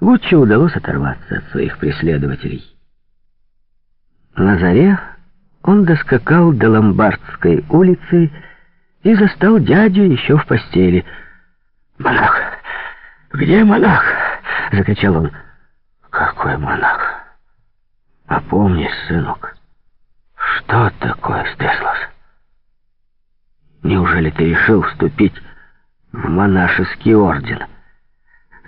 Гуччо удалось оторваться от своих преследователей. На заре он доскакал до Ломбардской улицы и застал дядю еще в постели. «Монах! Где монах?» — закричал он. «Какой монах? Опомнись, сынок. Что такое стряслось? Неужели ты решил вступить в монашеский орден?»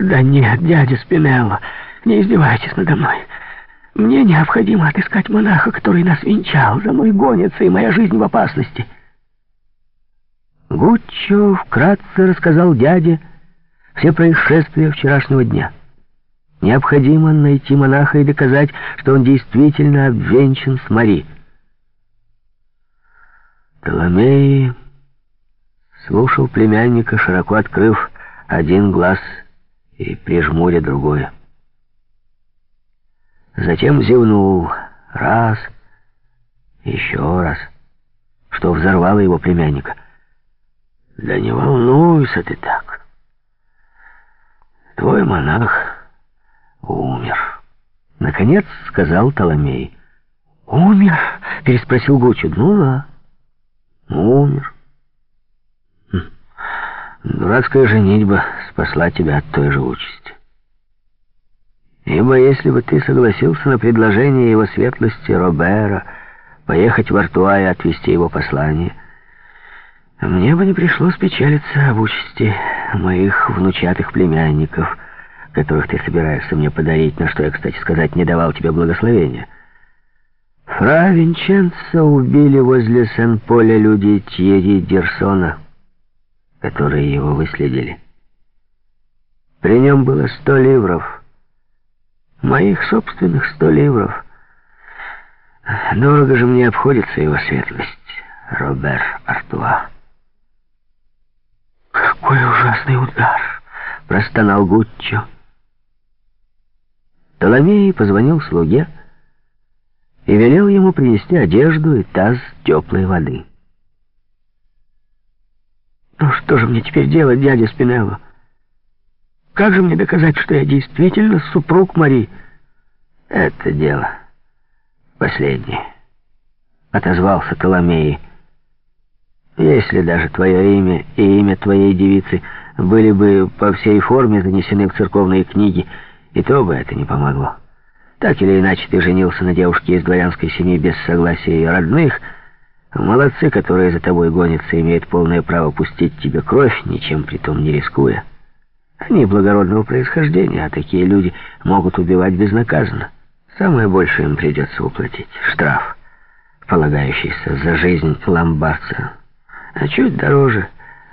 «Да нет, дядя Спинелло, не издевайтесь надо мной. Мне необходимо отыскать монаха, который нас венчал. За мной гонится, и моя жизнь в опасности». Гуччо вкратце рассказал дяде все происшествия вчерашнего дня. Необходимо найти монаха и доказать, что он действительно обвенчан с Мари. Толомей слушал племянника, широко открыв один глаз и прижмуря другое. Затем зевнул раз, еще раз, что взорвало его племянника. «Да не волнуйся ты так. Твой монах умер». Наконец сказал Толомей. «Умер?» — переспросил Гучу. «Ну да, умер». Хм. Дурацкая женитьба спасла тебя от той же участи. Ибо если бы ты согласился на предложение его светлости Робера поехать в Артуа и отвезти его послание, мне бы не пришлось печалиться об участи моих внучатых племянников, которых ты собираешься мне подарить, на что я, кстати сказать, не давал тебе благословения. Фра Винченцо убили возле Сен-Поля люди Тьерри Дерсона, которые его выследили. При нем было сто ливров, моих собственных сто ливров. Дорого же мне обходится его светлость, Робер Артуа. «Какой ужасный удар!» — простонал Гуччо. Толомей позвонил слуге и велел ему принести одежду и таз теплой воды. «Ну что же мне теперь делать, дядя Спинелло? Как же мне доказать, что я действительно супруг Мари?» «Это дело последнее», — отозвался Толомей. Если даже твое имя и имя твоей девицы были бы по всей форме занесены в церковные книги, и то бы это не помогло. Так или иначе ты женился на девушке из дворянской семьи без согласия ее родных. Молодцы, которые за тобой гонятся, имеют полное право пустить тебе кровь, ничем при том не рискуя. Они благородного происхождения, а такие люди могут убивать безнаказанно. Самое большее им придется уплатить — штраф, полагающийся за жизнь ломбардца а чуть дороже.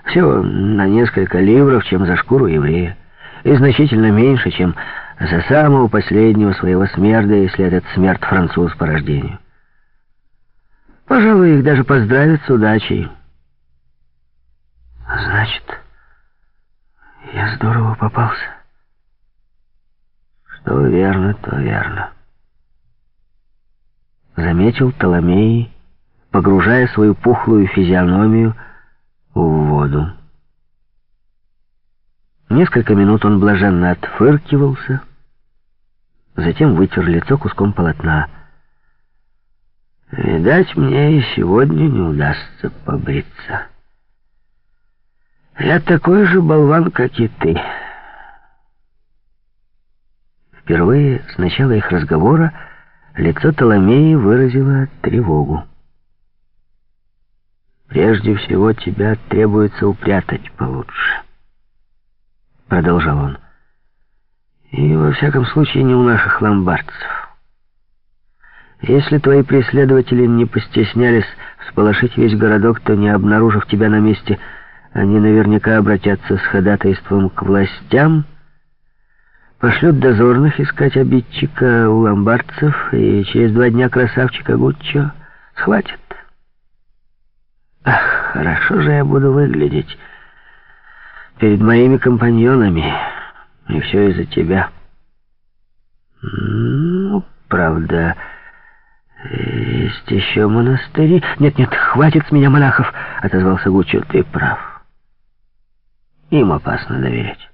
Всего на несколько ливров, чем за шкуру еврея. И значительно меньше, чем за самого последнего своего смерда, если этот смерть француз по рождению. Пожалуй, их даже поздравят с удачей. Значит, я здорово попался. Что верно, то верно. Заметил Толомей погружая свою пухлую физиономию в воду. Несколько минут он блаженно отфыркивался, затем вытер лицо куском полотна. «Видать, мне и сегодня не удастся побриться. Я такой же болван, как и ты». Впервые с начала их разговора лицо Толомеи выразило тревогу. Прежде всего тебя требуется упрятать получше. Продолжал он. И во всяком случае не у наших ломбардцев. Если твои преследователи не постеснялись сполошить весь городок, то, не обнаружив тебя на месте, они наверняка обратятся с ходатайством к властям, пошлют дозорных искать обидчика у ломбардцев, и через два дня красавчика Гуччо схватят. Ах, хорошо же я буду выглядеть перед моими компаньонами. И все из-за тебя. Ну, правда, есть еще монастыри. Нет-нет, хватит с меня монахов, отозвался Гуччо. Ты прав. Им опасно доверять.